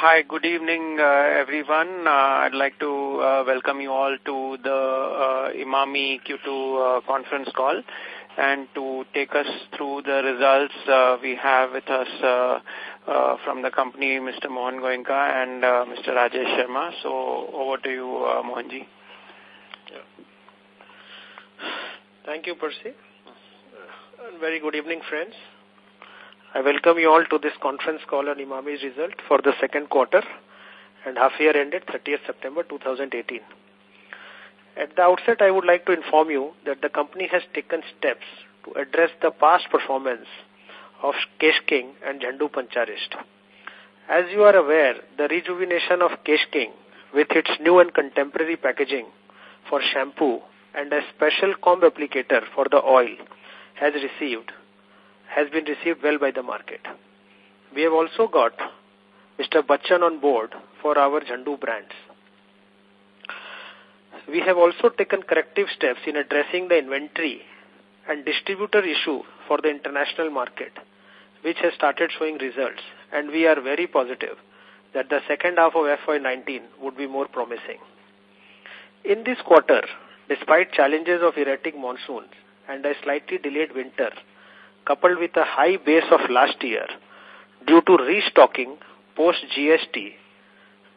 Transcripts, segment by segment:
Hi, good evening, uh, everyone. Uh, I'd like to uh, welcome you all to the Emami Q2 uh, conference call. And to take us through the results, we have with us from the company Mr. Mohan Goenka and Mr. Rajesh Sharma. So over to you, Mohanji. Thank you, Percy. And very good evening, friends. I welcome you all to this conference call on Emami's result for the second quarter and half year ended 30th September 2018. At the outset, I would like to inform you that the company has taken steps to address the past performance of Kesh King and Zandu Pancharist. As you are aware, the rejuvenation of Kesh King with its new and contemporary packaging for shampoo and a special comb applicator for the oil has received has been received well by the market. We have also got Mr. Bachchan on board for our Zandu brands. We have also taken corrective steps in addressing the inventory and distributor issue for the international market, which has started showing results, and we are very positive that the second half of FY19 would be more promising. In this quarter, despite challenges of erratic monsoons and a slightly delayed winter, coupled with a high base of last year due to restocking post-GST,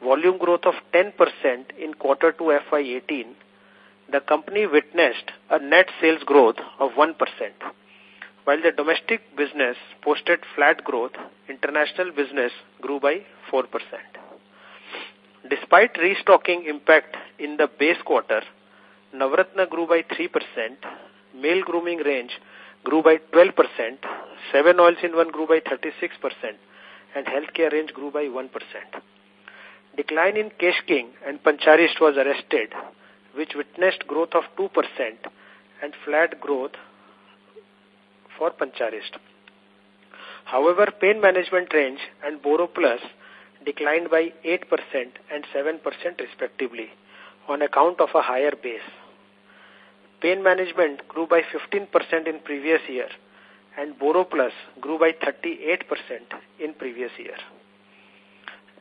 volume growth of 10% in quarter 2 FY18, the company witnessed a net sales growth of 1%. While the domestic business posted flat growth, international business grew by 4%. Despite restocking impact in the base quarter, Navratna grew by 3%, male grooming range grew by 12%, 7 oils in 1 grew by 36%, and healthcare range grew by 1%. Decline in Kesh King and Pancharist was arrested, which witnessed growth of 2% and flat growth for Pancharist. However, pain management range and Boro Plus declined by 8% and 7% respectively on account of a higher base. Pain management grew by 15% in previous year and Boro Plus grew by 38% in previous year.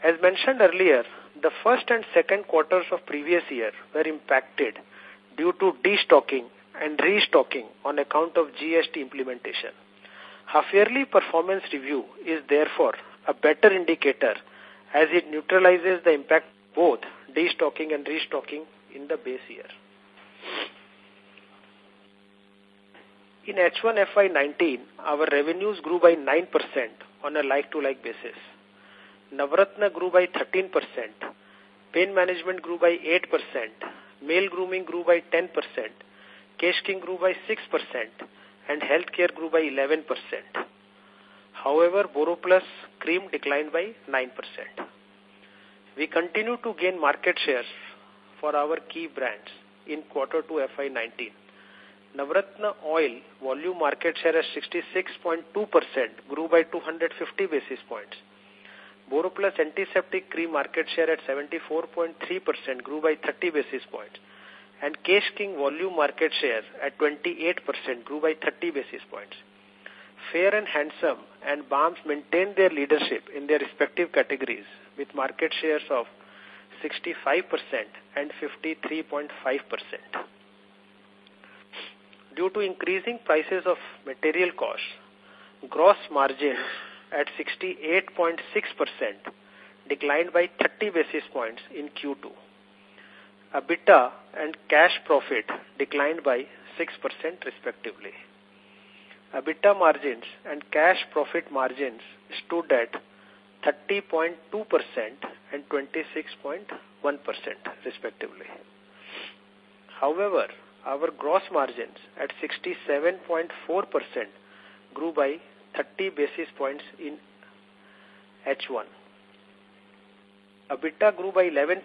As mentioned earlier, the first and second quarters of previous year were impacted due to destocking and restocking on account of GST implementation. Half-yearly performance review is therefore a better indicator as it neutralizes the impact both destocking and restocking in the base year. In H1 FY19, our revenues grew by 9% on a like-to-like -like basis. Navratna grew by 13%, pain management grew by 8%, male grooming grew by 10%, Kesh King grew by 6%, and healthcare grew by 11%. However, Boro Plus cream declined by 9%. We continue to gain market shares for our key brands in quarter 2 FY19. Navratna oil volume market share at 66.2% grew by 250 basis points. Boroplus antiseptic cream market share at 74.3% grew by 30 basis points. And Kesh King volume market share at 28% grew by 30 basis points. Fair and Handsome and Balms maintained their leadership in their respective categories with market shares of 65% and 53.5% due to increasing prices of material costs, gross margin at 68.6% declined by 30 basis points in Q2. EBITDA and cash profit declined by 6% respectively. EBITDA margins and cash profit margins stood at 30.2% and 26.1% respectively. However, our gross margins at 67.4% grew by 30 basis points in H1. EBITDA grew by 11%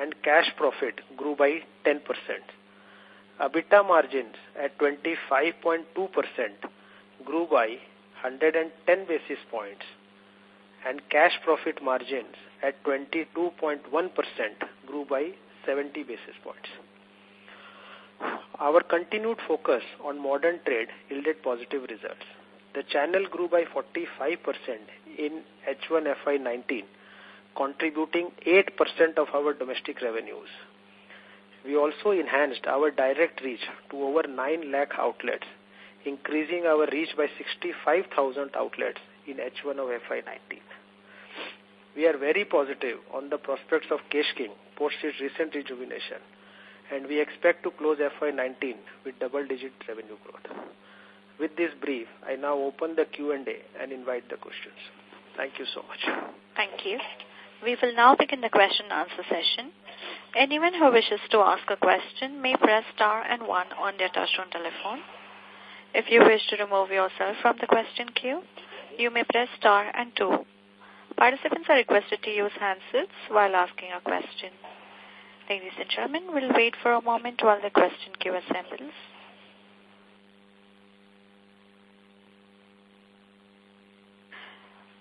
and cash profit grew by 10%. EBITDA margins at 25.2% grew by 110 basis points and cash profit margins at 22.1% grew by 70 basis points. Our continued focus on modern trade yielded positive results. The channel grew by 45% in H1 FY19 contributing 8% of our domestic revenues. We also enhanced our direct reach to over 9 lakh outlets, increasing our reach by 65,000 outlets in H1 of FY19. We are very positive on the prospects of Kesh King post its recent rejuvenation, and we expect to close FY19 with double-digit revenue growth. With this brief, I now open the Q&A and invite the questions. Thank you so much. Thank you. We will now begin the question and answer session. Anyone who wishes to ask a question may press star and one on their touchtone telephone. If you wish to remove yourself from the question queue, you may press star and two. Participants are requested to use handsets while asking a question. Ladies and gentlemen, we'll wait for a moment while the question queue assembles.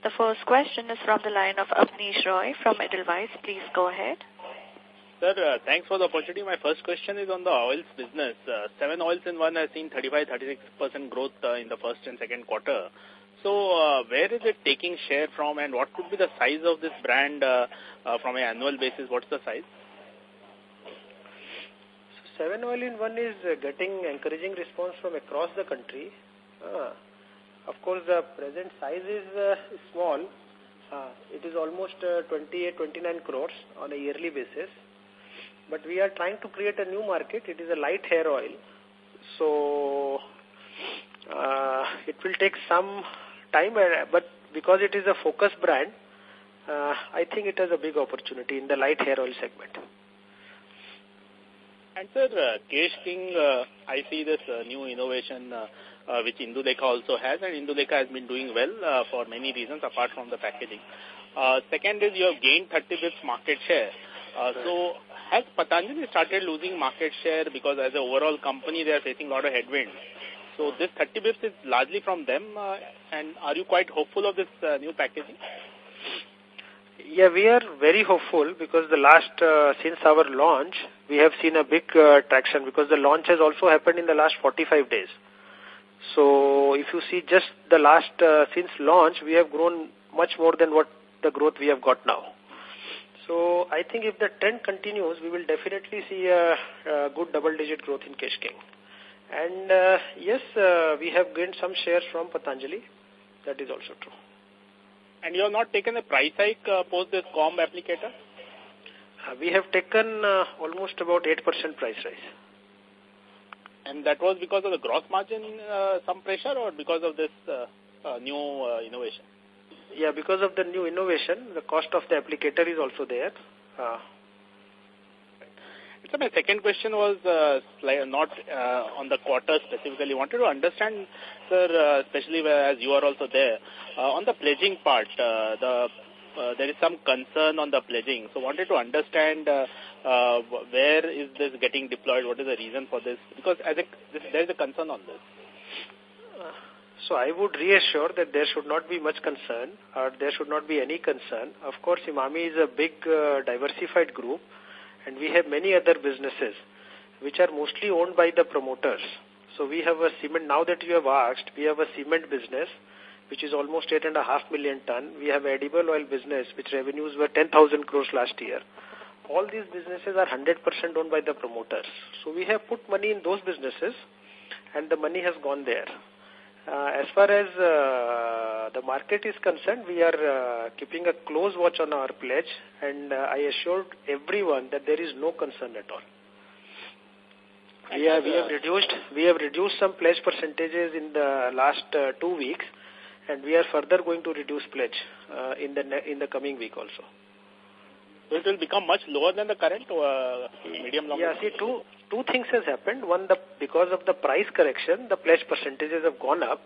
The first question is from the line of Abneesh Roy from Edelweiss. Please go ahead. Sir, uh, thanks for the opportunity. My first question is on the oils business. Uh, seven oils in one has seen 35-36% growth uh, in the first and second quarter. So uh, where is it taking share from and what could be the size of this brand uh, uh, from an annual basis? What's the size? So seven oil in one is uh, getting encouraging response from across the country. Uh, of course, the present size is uh, small. Uh, it is almost uh, 28, 29 crores on a yearly basis. But we are trying to create a new market. It is a light hair oil. So uh, it will take some time, uh, but because it is a focus brand, uh, I think it has a big opportunity in the light hair oil segment. And sir, uh, Kesh King, uh, I see this uh, new innovation uh, uh, which Indulekha also has, and Indulekha has been doing well uh, for many reasons apart from the packaging. Uh, second is you have gained 30 bits market share. Uh, so has Patanjali started losing market share because as an overall company they are facing a lot of headwinds? So this 30 bips is largely from them, uh, and are you quite hopeful of this uh, new packaging? Yeah, we are very hopeful because the last, uh, since our launch, we have seen a big uh, traction because the launch has also happened in the last 45 days. So if you see just the last, uh, since launch, we have grown much more than what the growth we have got now. So I think if the trend continues, we will definitely see a, a good double-digit growth in Kesh King. And uh, yes, uh, we have gained some shares from Patanjali. That is also true. And you have not taken a price hike uh, post this COMB applicator? Uh, we have taken uh, almost about 8% price rise. And that was because of the gross margin, uh, some pressure, or because of this uh, uh, new uh, innovation? Yeah, because of the new innovation, the cost of the applicator is also there. Uh, so my second question was uh, not uh, on the quarter specifically. wanted to understand, sir, uh, especially as you are also there, uh, on the pledging part, uh, the uh, there is some concern on the pledging. So wanted to understand uh, uh, where is this getting deployed? What is the reason for this? Because as a, this, there is a concern on this. Uh, so I would reassure that there should not be much concern or there should not be any concern. Of course, Emami is a big uh, diversified group and we have many other businesses which are mostly owned by the promoters. So we have a cement, now that you have asked, we have a cement business which is almost 8.5 million ton. We have edible oil business, which revenues were 10,000 crores last year. All these businesses are 100% owned by the promoters. So we have put money in those businesses, and the money has gone there. Uh, as far as uh, the market is concerned, we are uh, keeping a close watch on our pledge, and uh, I assured everyone that there is no concern at all. We have, we have reduced we have reduced some pledge percentages in the last uh, two weeks, and we are further going to reduce pledge uh, in the in the coming week also. So it will become much lower than the current uh, medium long. Yeah, see, two two things has happened. One, the because of the price correction, the pledge percentages have gone up.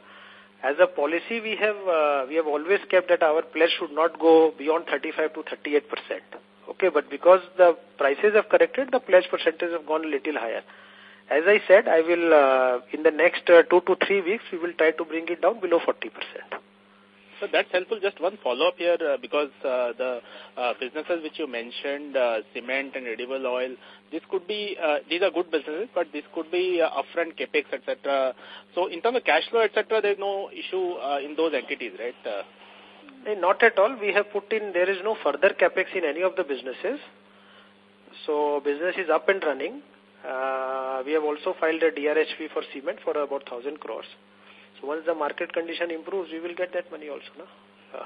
As a policy, we have uh, we have always kept that our pledge should not go beyond 35 to 38 percent. Okay, but because the prices have corrected, the pledge percentages have gone a little higher. As I said, I will, uh, in the next uh, two to three weeks, we will try to bring it down below 40%. So that's helpful. Just one follow-up here, uh, because uh, the uh, businesses which you mentioned, uh, cement and edible oil, this could be, uh, these are good businesses, but this could be uh, upfront capex, etc. So in terms of cash flow, etc., there's no issue in those entities, right? Not at all. We have put in, there is no further capex in any of the businesses. So business is up and running. We have also filed a DRHP for cement for about 1,000 crores. So once the market condition improves, we will get that money also. No? Uh.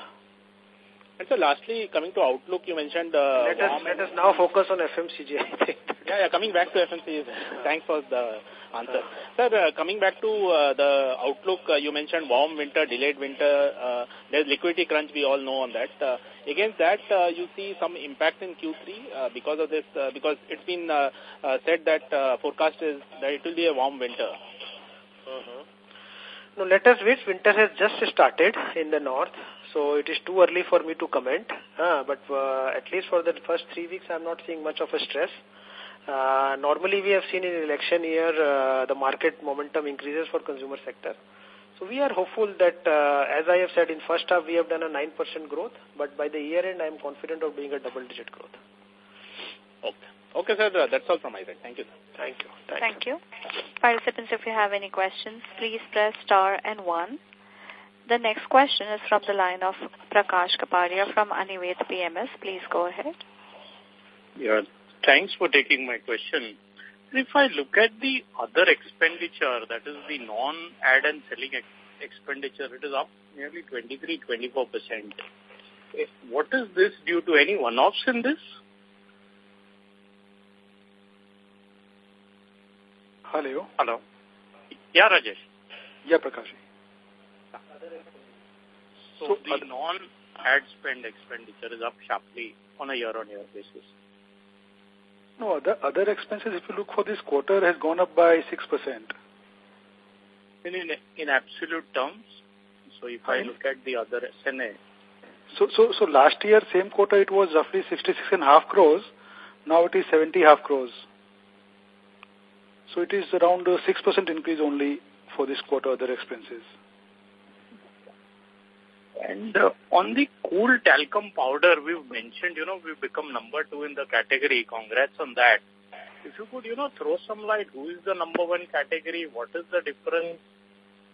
And so lastly, coming to outlook, you mentioned... Uh, let, us, let us now focus on FMCG, I think. yeah, yeah, coming back to FMCG. Thanks for the answer. Sir, uh, coming back to uh, the outlook, uh, you mentioned warm winter, delayed winter. Uh, there's liquidity crunch, we all know on that. Uh, against that, uh, you see some impact in Q3 uh, because of this, uh, because it's been uh, uh, said that uh, forecast is that it will be a warm winter. Uh -huh. No, let us wait. Winter has just started in the north, so it is too early for me to comment. Uh, but uh, at least for the first three weeks, I'm not seeing much of a stress. Uh, normally, we have seen in election year, uh, the market momentum increases for consumer sector. So we are hopeful that, uh, as I have said, in first half, we have done a 9% growth, but by the year end, I am confident of doing a double-digit growth. Okay. Okay, sir. That's all from my side. Thank you. Thank you. Thank, Thank you. you. Participants, if you have any questions, please press star and one. The next question is from the line of Prakash Kapadia from Anived PMS. Please go ahead. Yeah, thanks for taking my question. If I look at the other expenditure, that is the non-ad and selling ex expenditure, it is up nearly 23-24%. Eh, what is this due to any one-offs in this? Hello. Hello. Yeah, Rajesh. Yeah, Prakash. So, so the non-ad spend expenditure is up sharply on a year-on-year -year basis. No, other, other expenses, if you look for this quarter, has gone up by 6%. In, in, in absolute terms? So if I, I look at the other SNA. So, so, so last year, same quarter, it was roughly 66.5 crores. Now it is 70 half crores. So it is around a 6% increase only for this quarter other expenses. And uh, on the cool talcum powder, we've mentioned, you know, we've become number two in the category. Congrats on that. If you could, you know, throw some light, who is the number one category? What is the difference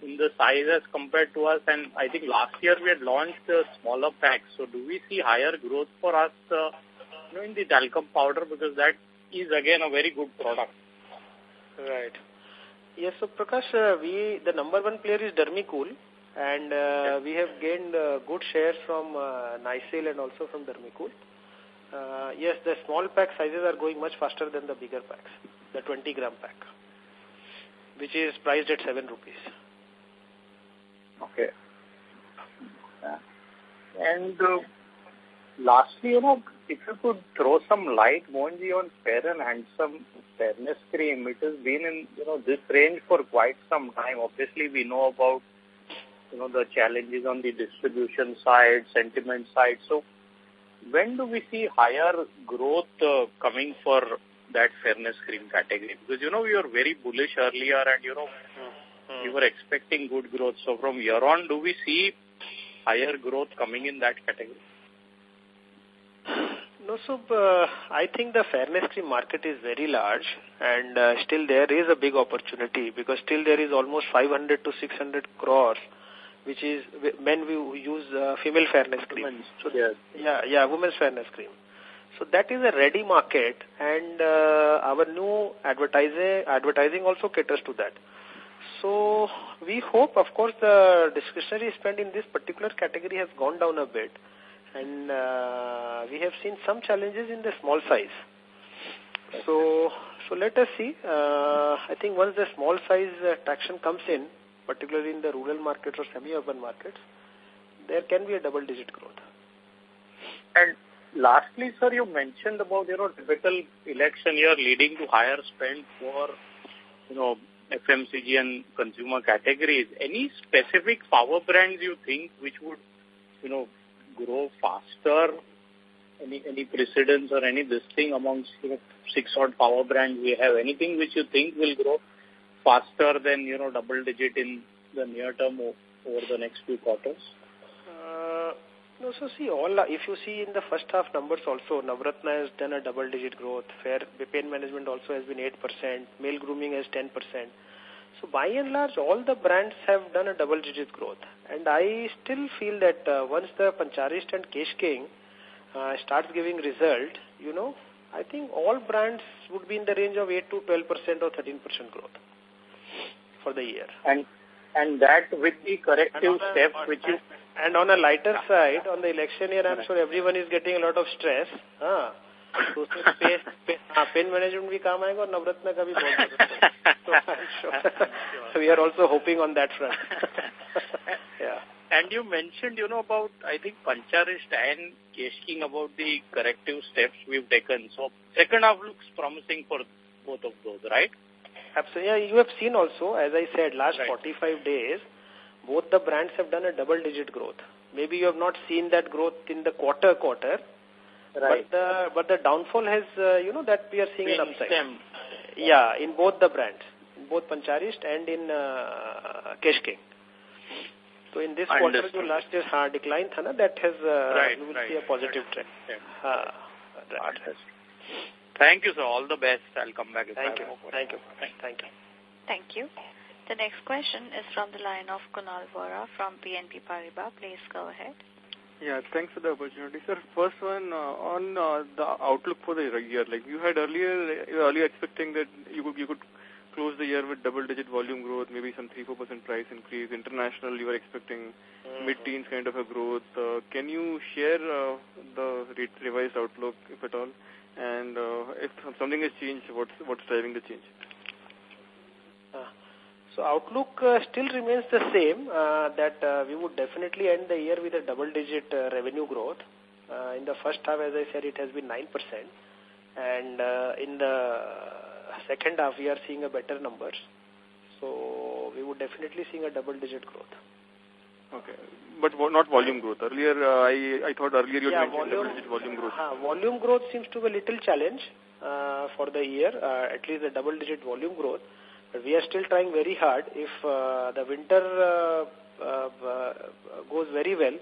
in the size as compared to us? And I think last year we had launched the smaller packs. So do we see higher growth for us, uh, you know, in the talcum powder? Because that is, again, a very good product. Right. Yes, so Prakash, uh, we the number one player is Dermicool, and uh, we have gained uh, good shares from uh, Nycil and also from Dermicool. Uh, yes, the small pack sizes are going much faster than the bigger packs, the 20 gram pack, which is priced at 7 rupees. Okay. And uh, lastly, you know, if you could throw some light, Mohanji, on Fair and Handsome fairness cream, it has been in, you know, this range for quite some time. Obviously, we know about, you know, the challenges on the distribution side, sentiment side. So, when do we see higher growth uh, coming for that fairness cream category? Because, you know, we were very bullish earlier and, you know, mm. we were expecting good growth. So, from year on, do we see higher growth coming in that category? No, so uh, I think the fairness cream market is very large and uh, still there is a big opportunity because still there is almost 500 to 600 crores which is men we use uh, female fairness cream. So yes. Yeah, yeah, women's fairness cream. So that is a ready market and uh, our new advertising, advertising also caters to that. So we hope, of course, the discretionary spend in this particular category has gone down a bit and uh, we have seen some challenges in the small size. So, so let us see. Uh, I think once the small size uh, traction comes in, particularly in the rural markets or semi-urban markets, there can be a double-digit growth. And lastly, sir, you mentioned about, you know, typical election year leading to higher spend for, you know, FMCG and consumer categories. Any specific power brands you think which would, you know, grow faster? Any any precedence or any this thing amongst you know, six odd power brands we have? Anything which you think will grow faster than you know double digit in the near term over the next few quarters? Uh, no, so see, all if you see in the first half numbers also, Navratna has done a double-digit growth. Fair pain management also has been 8%. Male grooming has 10%. So by and large, all the brands have done a double-digit growth. And I still feel that uh, once the Pancharist and Kesh King uh, starts giving result, you know, I think all brands would be in the range of 8 to 12% or 13% growth for the year. And and that with the corrective steps which you... And on a lighter side, on the election year, I'm sure everyone is getting a lot of stress. Ah. तो उसमें pen पे, हाँ, pain management भी काम आएगा और नवरत्न का भी बहुत so we are also hoping on that front. yeah. And you mentioned, you know, about, I think, Pancharist and Kesh King about the corrective steps we've taken. So, second half looks promising for both of those, right? Absolutely. Yeah, you have seen also, as I said, last right. 45 days, both the brands have done a double-digit growth. Maybe you have not seen that growth in the quarter quarter, Right. But the, but the downfall has, uh, you know, that we are seeing an upside. Yeah, in both the brands, both Pancharist and in uh, Kesh King. So in this Understood. quarter, last year's hard decline, thana that has, uh, right, you will right, see a positive right. trend. Yeah. Uh, right. Thank you, sir. All the best. I'll come back. If Thank, you. Thank you. Thank you. Thank you. The next question is from the line of Kunal Vora from BNP Paribas. Please go ahead. Yeah, thanks for the opportunity. Sir, first one uh, on uh, the outlook for the year. Like you had earlier, you were earlier expecting that you could, you could close the year with double-digit volume growth, maybe some 3-4% price increase. International, you were expecting Mm. mid-teens kind of a growth. Uh, can you share uh, the re revised outlook, if at all? And uh, if something has changed, what's, what's driving the change? So outlook uh, still remains the same, uh, that uh, we would definitely end the year with a double-digit uh, revenue growth. Uh, in the first half, as I said, it has been 9%. And uh, in the second half, we are seeing a better numbers. So we would definitely seeing a double-digit growth. Okay, but not volume growth. Earlier, uh, I I thought earlier you Yeah, mentioned volume- double-digit volume growth. Uh, volume growth seems to be a little challenge uh, for the year, uh, at least the double-digit volume growth. We are still trying very hard. If uh, the winter uh, uh, uh, goes very well,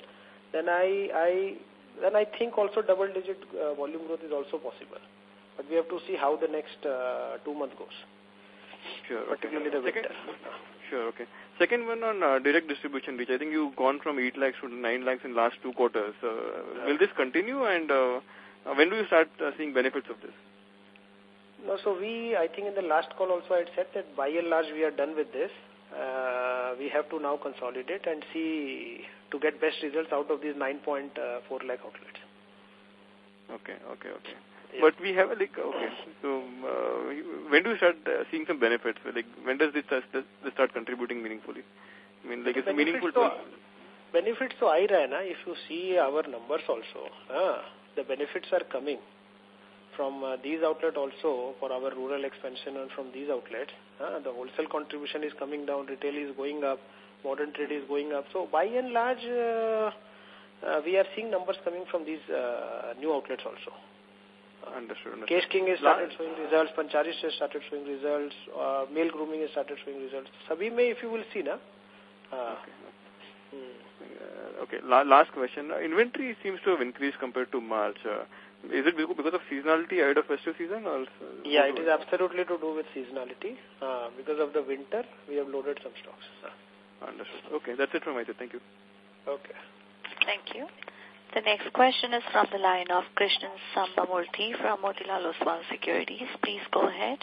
then I, I, then I think also double-digit uh, volume growth is also possible. But we have to see how the next uh, two months goes, Sure. Okay. particularly the Second- winter. Sure, okay. Second one on uh, direct distribution reach. I think you've gone from 8 lakhs to 9 lakhs in last two quarters. Uh, will this continue and uh, when do you start uh, seeing benefits of this? No, so we, I think in the last call also I had said that by and large we are done with this. Uh, we have to now consolidate and see to get best results out of these 9.4 lakh outlets. Okay, okay, okay. Yeah. But we have like okay. So uh, when do you start uh, seeing some benefits? Like when does this, start- does this start contributing meaningfully? I mean, like it's meaningful. benefits to, benefits to I na, if you see our numbers also, uh, the benefits are coming from uh, these outlets also for our rural expansion and from these outlets. Uh, the wholesale contribution is coming down, retail is going up, modern trade is going up. So by and large, uh, uh, we are seeing numbers coming from these uh, new outlets also. Understood. understood. Kesh King has started showing results, Pancharis has started showing results, uh, male grooming has started showing results. Sabhi mein, if you will see, na? Uh, hmm. Uh, okay. La last question. Inventory seems to have increased compared to March. Is it because of seasonality ahead of festive season or? Yeah, it is absolutely to do with seasonality. Uh, because of the winter, we have loaded some stocks. Understood. Okay, that's it from my side. Thank you. okay. Thank you. The next question is from the line of Krishnan Sambamurthy from Motilal Oswal Securities. Please go ahead.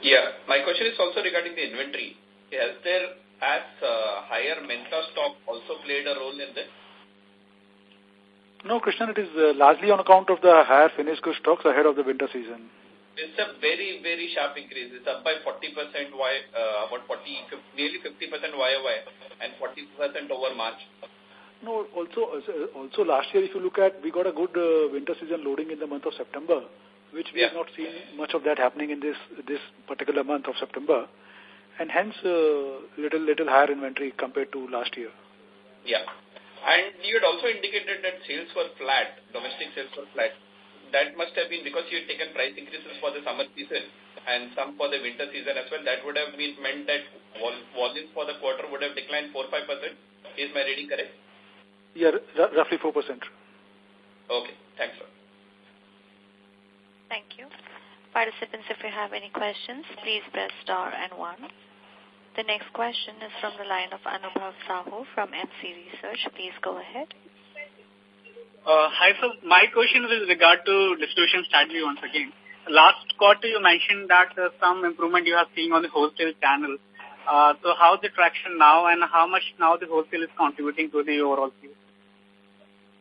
Yeah, my question is also regarding the inventory. Has there, as uh, higher mentha stock also played a role in this? No, Krishnan, it is uh, largely on account of the higher finished goods stocks ahead of the winter season. It's a very, very sharp increase. It's up by 40%, y, uh, about 40, 50, nearly 50% YOY and 40% over March. No, also, also last year, if you look at, we got a good uh, winter season loading in the month of September, which we Yeah. have not seen much of that happening in this this particular month of September, and hence uh, little little higher inventory compared to last year. Yeah. And you had also indicated that sales were flat, domestic sales were flat. That must have been because you had taken price increases for the summer season and some for the winter season as well. That would have been meant that vol volumes for the quarter would have declined 4-5%. Is my reading correct? Yeah, r roughly 4%. Okay. Thanks, sir. Thank you. Participants, if you have any questions, please press star and one. The next question is from the line of Anubhav Sahu from MC Research. Please go ahead. Uh, hi, sir. My question is with regard to distribution strategy once again. Last quarter, you mentioned that uh, some improvement you are seeing on the wholesale channel. Uh, so how is the traction now and how much now the wholesale is contributing to the overall sales?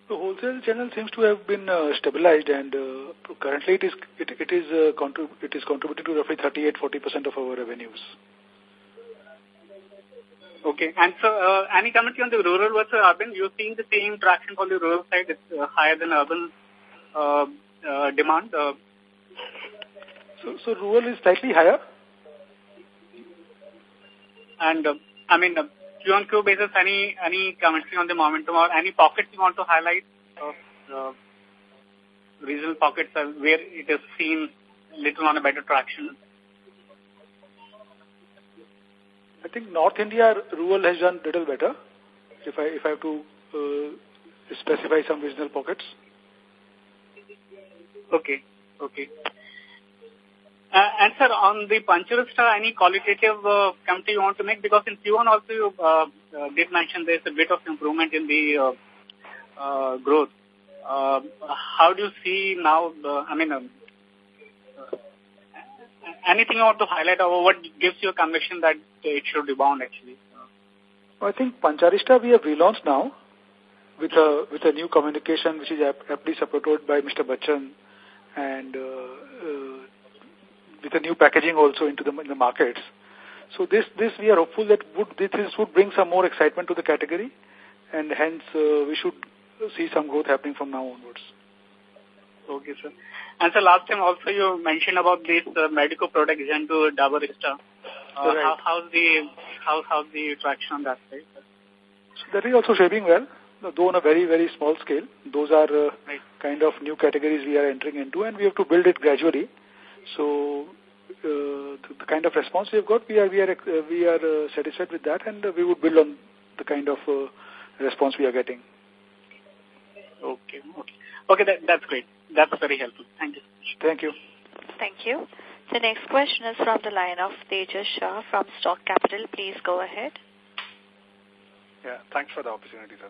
The wholesale channel seems to have been uh, stabilized and uh, currently it is it, it is uh, contrib it is contributing to roughly 38 40 percent of our revenues. Okay. And so, uh, any commentary on the rural versus urban? You're seeing the same traction on the rural side. It's uh, higher than urban uh, uh, demand. Uh, so, so rural is slightly higher. And uh, I mean, uh, Q on Q basis, any any commentary on the momentum or any pockets you want to highlight? Of, uh, regional pockets where it is seen little on a better traction. I think North India rural has done a little better. If I if I have to uh, specify some regional pockets. Okay. Okay. Uh, and sir, on the Pancharishta, any qualitative uh, commentary you want to make? Because in Q1 also you uh, uh, did mention there's a bit of improvement in the uh, uh, growth. Uh, how do you see now, uh, I mean, uh, anything you want to highlight or what gives you a conviction that it should rebound actually? I think Pancharishta we have relaunched now with a with a new communication which is aptly supported by Mr. Bachchan and uh, uh, with a new packaging also into the, in the markets. So this this we are hopeful that would this would bring some more excitement to the category, and hence uh, we should see some growth happening from now onwards. Okay, sir. And so last time also you mentioned about this uh, medical product to Dabarista. Uh, right. how, how's the how how's the traction on that side? So that is also shaping well, though on a very very small scale. Those are uh, right. kind of new categories we are entering into, and we have to build it gradually. So uh, the, the, kind of response we have got, we are we are uh, we are uh, satisfied with that, and uh, we would build on the kind of uh, response we are getting. Okay, okay, okay. That, that's great. That's very helpful. Thank you. Thank you. Thank you. The next question is from the line of Tejas Shah from Spark Capital. Please go ahead. Yeah, thanks for the opportunity, sir.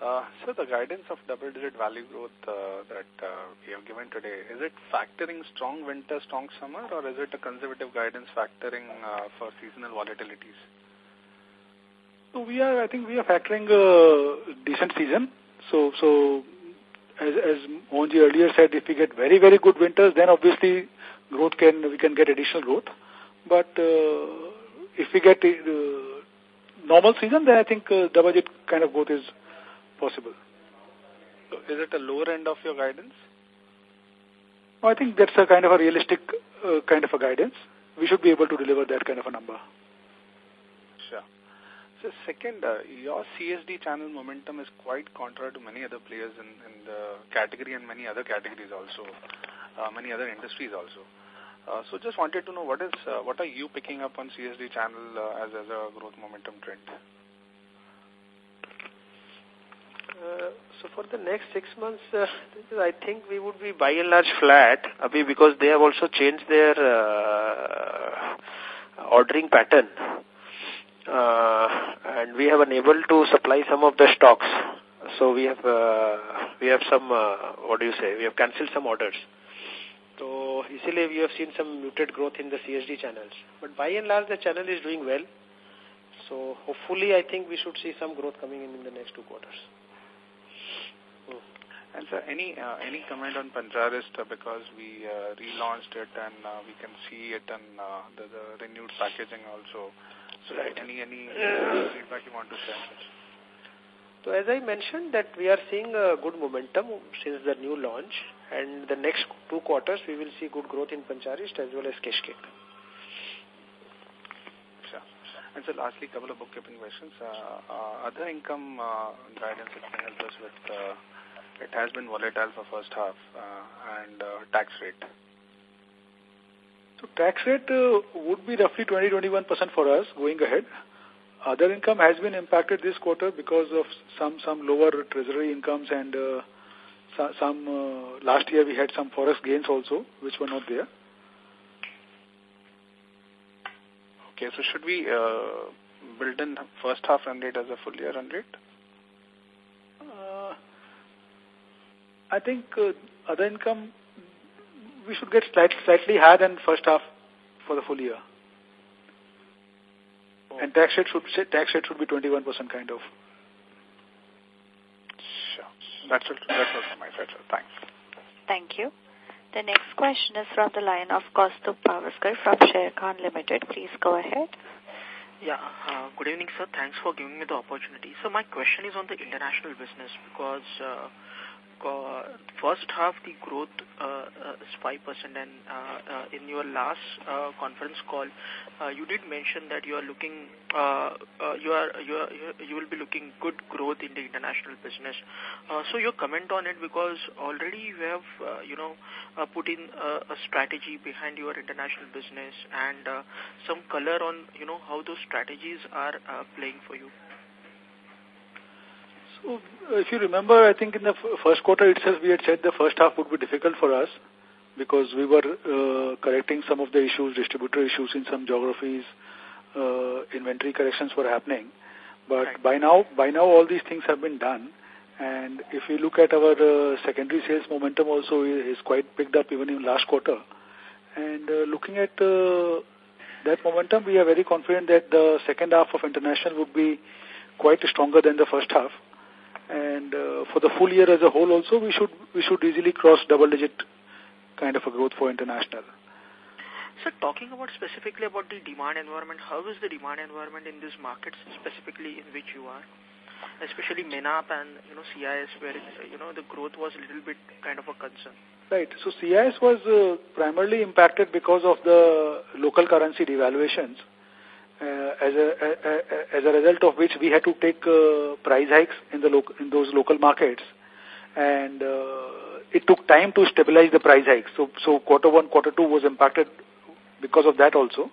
Uh, so the guidance of double-digit value growth uh, that uh, we have given today, is it factoring strong winter, strong summer, or is it a conservative guidance factoring uh, for seasonal volatilities? So we are, I think we are factoring a decent season. So, so as, as Mohanji earlier said, if we get very, very good winters, then obviously growth can, we can get additional growth. But uh, if we get uh, normal season, then I think uh, double-digit kind of growth is possible. So is it a lower end of your guidance? I think that's a kind of a realistic uh, kind of a guidance. We should be able to deliver that kind of a number. So second, uh, your CSD channel momentum is quite contrary to many other players in, in the category and many other categories also, uh, many other industries also. Uh, so just wanted to know what is uh, what are you picking up on CSD channel uh, as, as a growth momentum trend? Uh, so for the next six months, uh, I think we would be by and large flat, Abhi, because they have also changed their uh, ordering pattern. Uh, and we have unable to supply some of the stocks. So we have uh, we have some, uh, what do you say, we have cancelled some orders. So easily we have seen some muted growth in the CSD channels. But by and large, the channel is doing well. So hopefully, I think we should see some growth coming in in the next two quarters. And sir, any uh, any comment on Pancharishta because we uh, relaunched it and uh, we can see it and the, the renewed packaging also. So right. any any feedback you want to share? So as I mentioned that we are seeing a good momentum since the new launch and the next two quarters we will see good growth in Pancharishta as well as Kesh Cake. Sure. And so lastly, a couple of bookkeeping questions. Uh, uh, other income uh, guidance can help us with uh, it has been volatile for first half uh, and uh, tax rate. So tax rate uh, would be roughly 20-21% for us going ahead. Other income has been impacted this quarter because of some some lower treasury incomes and uh, some, some uh, last year we had some forex gains also which were not there. Okay, so should we uh, build in first half run rate as a full year run rate? Uh, I think uh, other income, we should get slight, slightly higher than first half for the full year. Oh. And tax rate should tax rate should be 21% kind of. Sure. That's it. That's all from my side, sir. Thanks. Thank you. The next question is from the line of Kaustubh Pawaskar from Sharekhan Limited. Please go ahead. Yeah, uh, good evening, sir. Thanks for giving me the opportunity. So my question is on the international business because uh, Uh, first half the growth uh, uh, is 5% and uh, uh, in your last uh, conference call you did mention that you are looking you are you are you will be looking good growth in the international business. So your comment on it because already you have you know put in a strategy behind your international business and some color on you know how those strategies are playing for you so, if you remember, I think in the first quarter itself, we had said the first half would be difficult for us because we were uh, correcting some of the issues, distributor issues in some geographies, uh, inventory corrections were happening. But right. by now, by now all these things have been done. And if you look at our uh, secondary sales momentum also is quite picked up even in last quarter. And uh, looking at uh, that momentum, we are very confident that the second half of international would be quite stronger than the first half and uh, for the full year as a whole also we should we should easily cross double digit kind of a growth for international. So talking about specifically about the demand environment how is the demand environment in these markets specifically in which you are? Especially MENAP and you know CIS where you know the growth was a little bit kind of a concern. Right. So CIS was uh, primarily impacted because of the local currency devaluations as a as a result of which we had to take uh, price hikes in the in those local markets, and uh, it took time to stabilize the price hikes. So so quarter one, quarter two was impacted because of that also.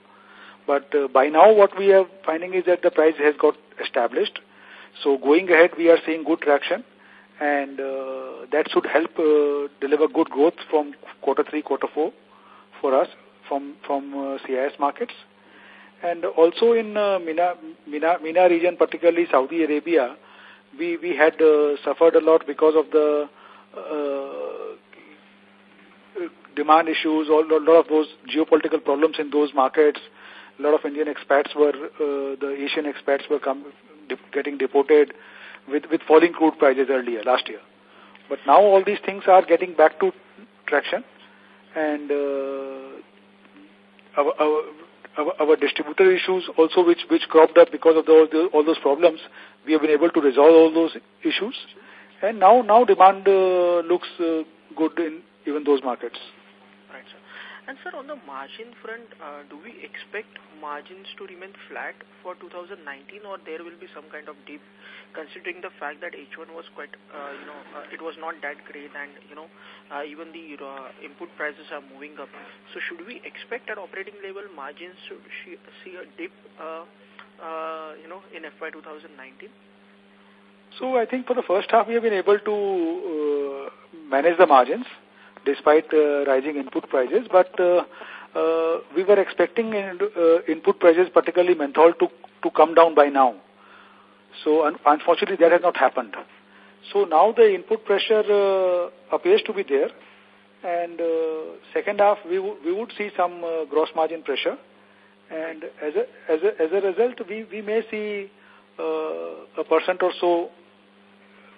But uh, by now, what we are finding is that the price has got established. So going ahead, we are seeing good traction, and uh, that should help uh, deliver good growth from quarter three, quarter four for us from from uh, CIS markets. And also in uh, MENA, MENA, MENA region, particularly Saudi Arabia, we, we had uh, suffered a lot because of the uh, demand issues, a lot of those geopolitical problems in those markets. A lot of Indian expats were, uh, the Asian expats were come, dip, getting deported with, with falling crude prices earlier, last year. But now all these things are getting back to traction and uh, our, our, our, our distributor issues also which, which cropped up because of the, all, the, all those problems, we have been able to resolve all those issues. And now, now demand uh, looks uh, good in even those markets. And sir, on the margin front, uh, do we expect margins to remain flat for 2019 or there will be some kind of dip considering the fact that H1 was quite, uh, you know, uh, it was not that great and, you know, uh, even the uh, input prices are moving up. So should we expect at operating level margins to see a dip, uh, uh, you know, in FY 2019? So I think for the first half we have been able to uh, manage the margins despite uh, rising input prices. But uh, uh, we were expecting in, input prices, particularly menthol, to, to come down by now. So un unfortunately, that has not happened. So now the input pressure appears to be there. And second half, we, we would see some gross margin pressure. And as a, as a, as a result, we, we may see a percent or so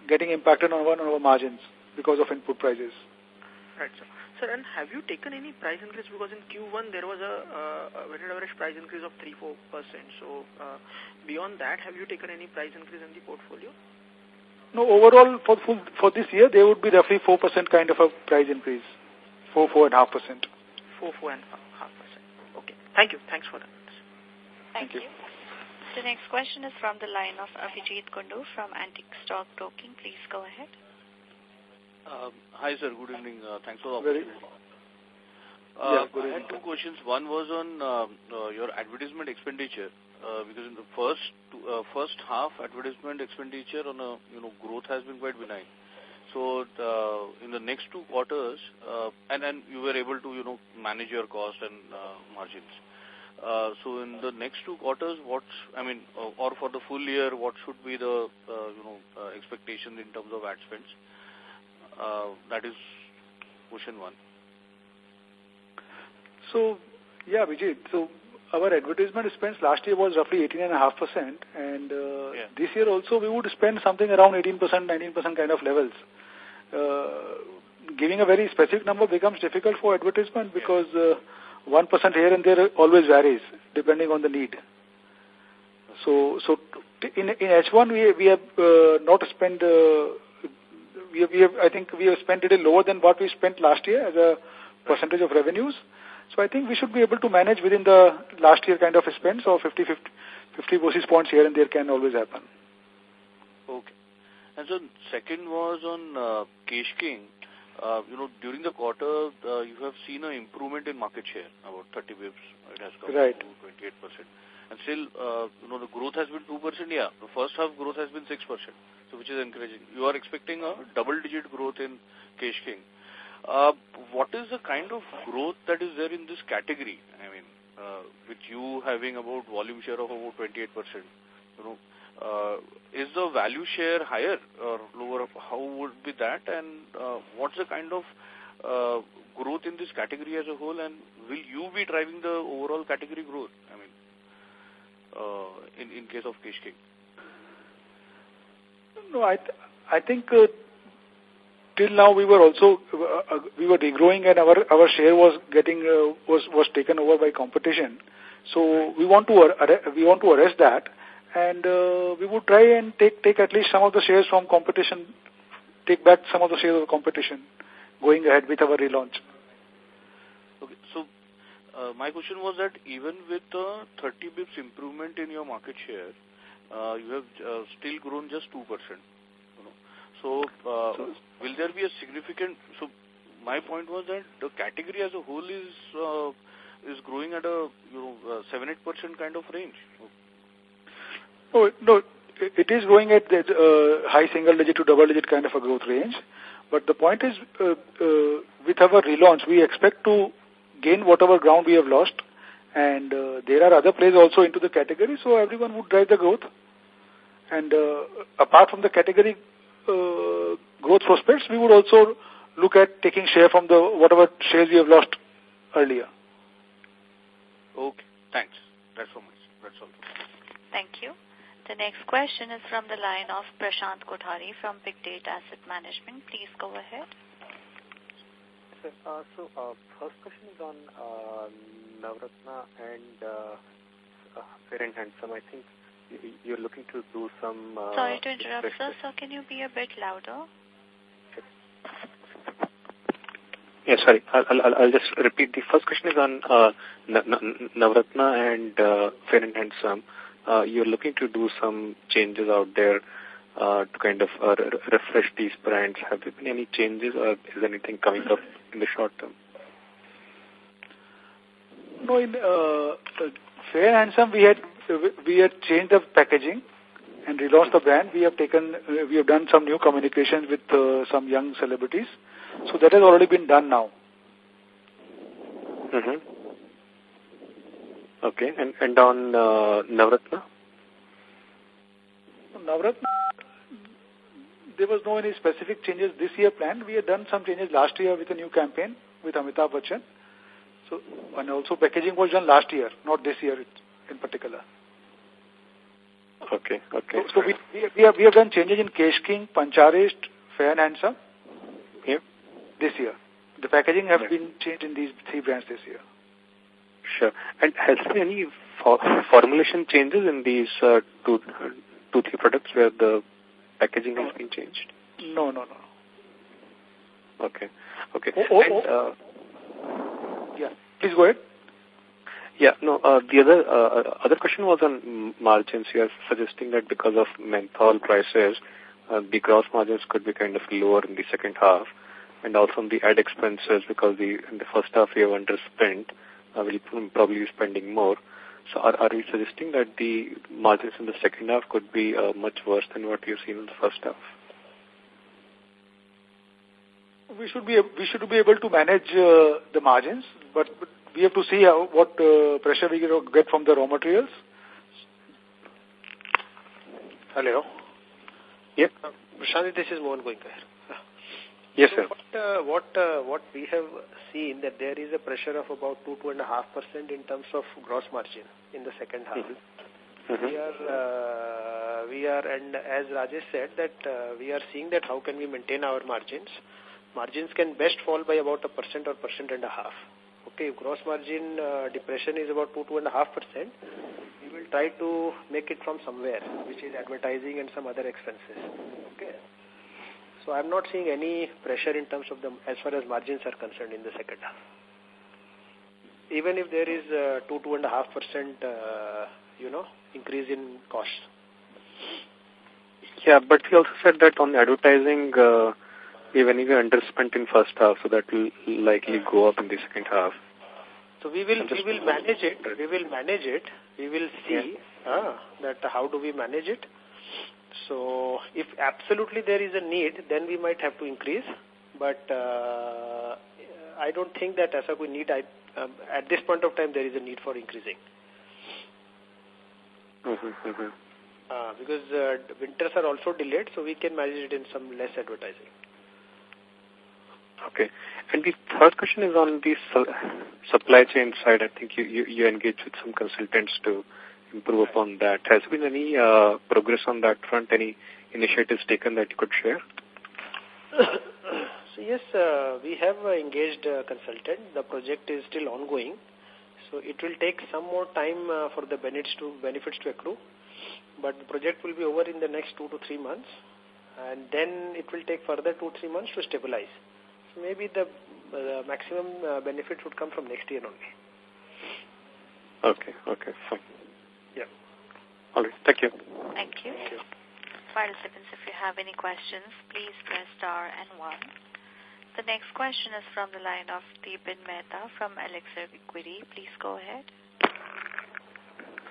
getting impacted on our, on our margins because of input prices. Right, sir. Sir, and have you taken any price increase? Because in Q1 there was a, uh, a weighted average price increase of 3-4%. So uh, beyond that, have you taken any price increase in the portfolio? No, overall for full, for this year there would be roughly 4% kind of a price increase. 4, 4.5%. 4, 4.5%. Okay. Thank you. Thanks for that. Thank, Thank you. you. The next question is from the line of Abhijit Kundu from Antique Stock Broking. Please go ahead. Uh, hi, sir. Good evening. Uh, thanks for the opportunity. Uh, yeah, I had two questions. One was on uh, uh, your advertisement expenditure, uh, because in the first uh, first half, advertisement expenditure on a you know growth has been quite benign. So uh, in the next two quarters, uh, and and you were able to you know manage your cost and uh, margins. Uh, so in the next two quarters, what's, I mean, uh, or for the full year, what should be the, uh, you know, uh, expectations in terms of ad spends? Uh, that is question one. So, yeah, Vijay, so our advertisement expense last year was roughly 18.5%, and uh, yeah. this year also we would spend something around 18%, 19% kind of levels. Uh, giving a very specific number becomes difficult for advertisement because uh, 1% here and there always varies depending on the need. So, so in, in H1 we, we have uh, not spent, uh, we have, we have, I think we have spent it lower than what we spent last year as a percentage of revenues. So I think we should be able to manage within the last year kind of expense or 50, 50, 50 basis points here and there can always happen. Okay. And so second was on uh, Kesh King. Uh, you know, during the quarter, uh, you have seen an improvement in market share, about 30 bips. It has come right. to 28%. And still, uh, you know, the growth has been 2%. Yeah, the first half growth has been 6%, so which is encouraging. You are expecting a double-digit growth in Kesh King. Uh, what is the kind of growth that is there in this category? I mean, uh, with you having about volume share of about 28%, you know, uh, is the value share higher or lower? How would be that? And uh, what's the kind of uh, growth in this category as a whole? And will you be driving the overall category growth? I mean, uh, in in case of King. No, I th I think uh, till now we were also uh, uh, we were degrowing and our our share was getting uh, was was taken over by competition. So we want to we want to arrest that, and uh, we would try and take take at least some of the shares from competition, take back some of the shares of competition, going ahead with our relaunch. Uh, my question was that even with the 30 bips improvement in your market share, uh, you have uh, still grown just 2%. You know. So, uh, so, will there be a significant... So, my point was that the category as a whole is uh, is growing at a you know seven eight percent kind of range. Oh no, it is growing at the uh, high single digit to double digit kind of a growth range. But the point is, uh, uh, with our relaunch, we expect to gain whatever ground we have lost, and uh, there are other players also into the category, so everyone would drive the growth. And uh, apart from the category uh, growth prospects, we would also look at taking share from the whatever shares we have lost earlier. Okay, thanks. That's so much. That's all. Thank you. The next question is from the line of Prashant Kothari from Big Data Asset Management. Please go ahead. Uh, so, uh, first question is on uh, Navratna and uh, uh, Fair and Handsome. I think you're looking to do some... Uh, Sorry to interrupt, sir. So can you be a bit louder? Yeah, sorry. I'll, I'll, I'll just repeat. The first question is on uh, Navratna and uh, Fair and Handsome. Uh, you're looking to do some changes out there uh, to kind of uh, refresh these brands. Have there been any changes or is anything coming up in the short term? No, in uh, Fair and Handsome, we had we had changed the packaging and relaunched the brand. We have taken, uh, we have done some new communications with uh, some young celebrities. So that has already been done now. Mm -hmm. Okay, and, and on uh, Navratna? Navratna, there was no any specific changes this year planned. We had done some changes last year with a new campaign with Amitabh Bachchan. So, and also packaging was done last year, not this year in particular. Okay, okay. So, so we, we, have, we have done changes in Kesh King, Pancharishta, Fair and Handsome. Yeah. This year. The packaging have yeah. been changed in these three brands this year. Sure. And has there any for formulation changes in these uh, two, two, three products where the packaging has been changed? No, no, no. Okay. Okay. Oh, oh, and, oh. Uh, yeah. Please go ahead. Yeah, no, uh, the other uh, other question was on margins. You are suggesting that because of menthol prices, uh, the gross margins could be kind of lower in the second half, and also on the ad expenses because the in the first half you have underspent, uh, will probably be spending more. So are, are you suggesting that the margins in the second half could be uh, much worse than what you've seen in the first half? We should be we should be able to manage uh, the margins, but, but we have to see how, what uh, pressure we get from the raw materials. Hello. Yep. Uh, Prashant, this is Mohan Goenka. Yes, so sir. What, uh, what, uh, what we have seen that there is a pressure of about 2 2.5% in terms of gross margin in the second half. Mm -hmm. We are, uh, we are, and as Rajesh said, that uh, we are seeing that how can we maintain our margins. Margins can best fall by about a percent or percent and a half. Okay, if gross margin uh, depression is about 2 2.5%, we will try to make it from somewhere, which is advertising and some other expenses. Okay. So I'm not seeing any pressure in terms of the, as far as margins are concerned in the second half. Even if there is uh, 2, 2.5%, uh, you know, increase in costs. Yeah, but he also said that on advertising, uh, we've anyway underspent in first half, so that will likely go up in the second half. So we will we will manage it. We will manage it. We will see yeah. uh, that how do we manage it. So if absolutely there is a need, then we might have to increase. But uh, I don't think that as a we need, I, um, at this point of time, there is a need for increasing. Mm -hmm, mm -hmm. Uh, because uh, winters are also delayed, so we can manage it in some less advertising. Okay. And the third question is on the su supply chain side. I think you, you, you engage with some consultants to improve upon that. Has there been any uh, progress on that front? Any initiatives taken that you could share? so yes, uh, we have uh, engaged a consultant. The project is still ongoing. So it will take some more time uh, for the benefits to, benefits to accrue. But the project will be over in the next two to three months. And then it will take further two, three months to stabilize. So maybe the, uh, maximum uh, benefit would come from next year only. Okay, okay, fine. Yeah. All right, thank you. Thank you. Participants, if you have any questions, please press star and one. The next question is from the line of Deepan Mehta from Elixir Equity. Please go ahead.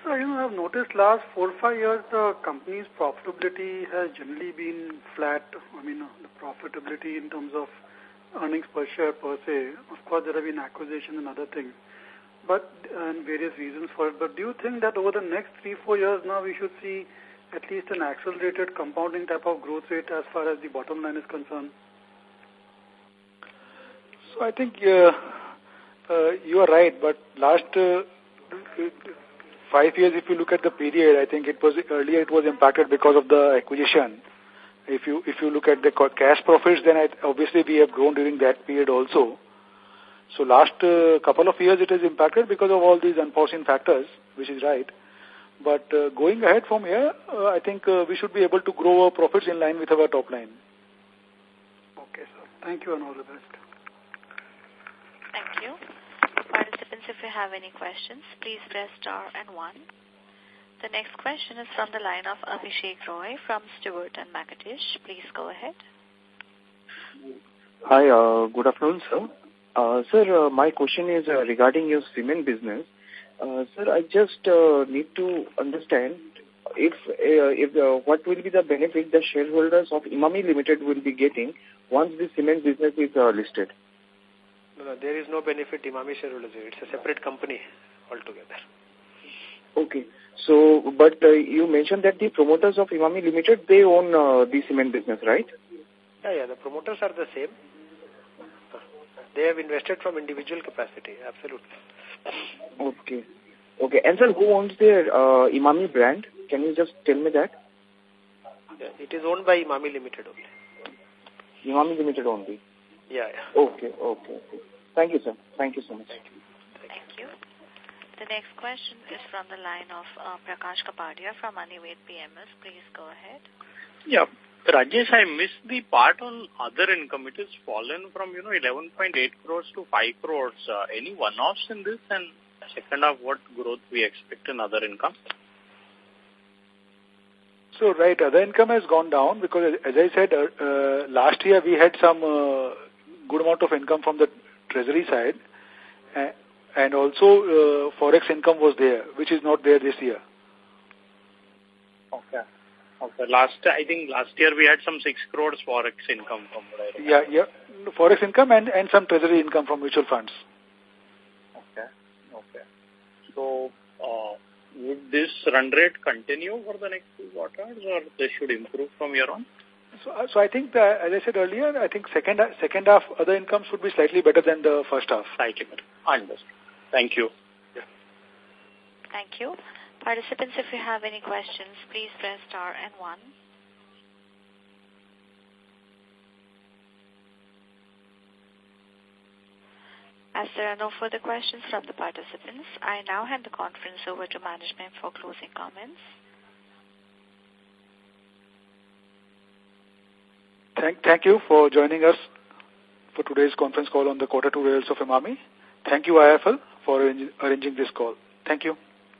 So, you know, I've noticed last four or five years the company's profitability has generally been flat. I mean, the profitability in terms of earnings per share per se. Of course, there have been acquisitions and other things, but and various reasons for it. But do you think that over the next three, four years now we should see at least an accelerated compounding type of growth rate as far as the bottom line is concerned? So I think uh, uh, you are right, but last uh, five years, if you look at the period, I think it was earlier it was impacted because of the acquisition. If you if you look at the cash profits, then I, obviously we have grown during that period also. So last uh, couple of years it is impacted because of all these unforeseen factors, which is right. But uh, going ahead from here, uh, I think uh, we should be able to grow our profits in line with our top line. Okay, sir. Thank you and all the best. Thank you. Participants, if you have any questions, please press star and one. The next question is from the line of Abhishek Roy from Stewart and Mackertich. Please go ahead. Hi, uh, good afternoon, sir. Uh, sir, uh, my question is uh, regarding your cement business. Uh, sir, I just uh, need to understand if uh, if uh, what will be the benefit the shareholders of Emami Limited will be getting once the cement business is uh, listed. No, no, there is no benefit Emami shareholders. It's a separate company altogether. Okay. So, but uh, you mentioned that the promoters of Emami Limited, they own uh, the cement business, right? Yeah, yeah, the promoters are the same. They have invested from individual capacity, absolutely. Okay. Okay. And sir, who owns their uh, Emami brand? Can you just tell me that? Yeah, it is owned by Emami Limited only. Emami Limited only? Yeah, yeah. Okay, okay, okay. Thank you, sir. Thank you so much. Thank you. Thank you. The next question is from the line of uh, Prakash Kapadia from Anived PMS. Please go ahead. Yeah. Rajesh, I missed the part on other income. It has fallen from, you know, 11.8 crores to 5 crores. Uh, any one-offs in this? And second half, what growth we expect in other income? So, right, other income has gone down because, as I said, uh, uh, last year we had some uh, good amount of income from the treasury side. Uh, and also, uh, forex income was there, which is not there this year. Okay. Okay. Last, I think last year we had some 6 crores forex income from Yeah, yeah. Forex income and, and some treasury income from mutual funds. Okay. Okay. So, uh, would this run rate continue for the next two quarters or this should improve from here on? So, uh, so I think, that, as I said earlier, I think second second half other income should be slightly better than the first half. Slightly better. Understood. Thank you. Yeah. Thank you. Participants, if you have any questions, please press star and one. As there are no further questions from the participants, I now hand the conference over to management for closing comments. Thank, thank you for joining us for today's conference call on the quarter two results of Emami. Thank you, IFL, for arranging this call. Thank you.